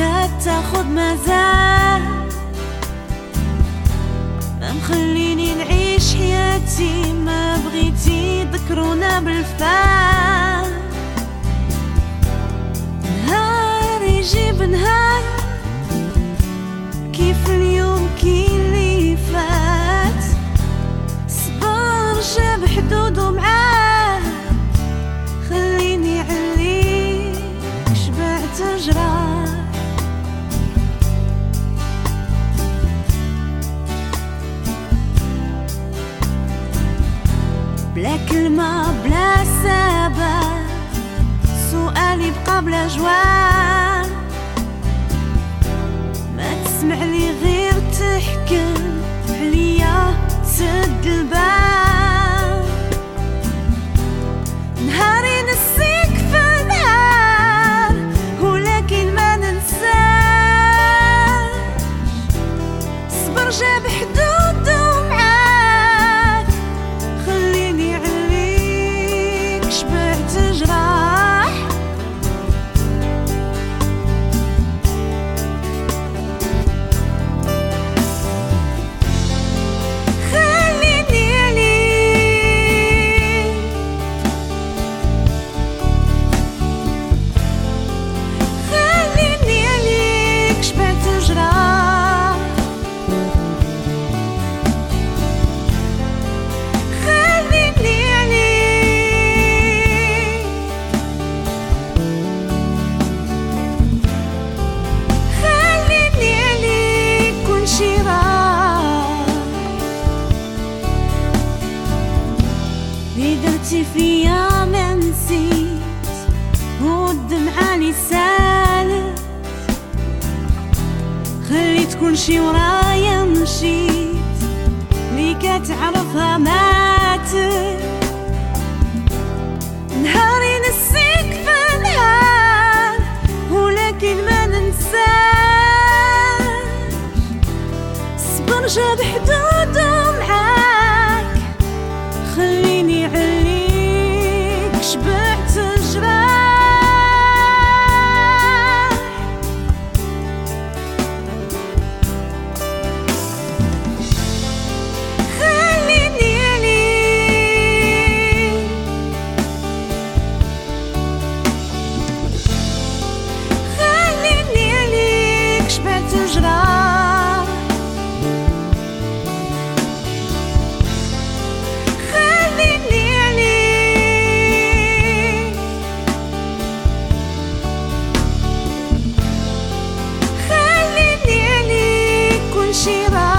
انت كتاخد مزاج ما مخليني نعيش حياتي ما بغيتي ذكرونا بالفعل كلمة بلا سبب سؤالي بقى بلا جواب. ما تسمع لي غير تحكم je me dis, كل شي ورايا مشيت. اللي كتعرفها ماتت نهاري نسيك في نهار ولكن ما ننساش. صبر جاب حدوده she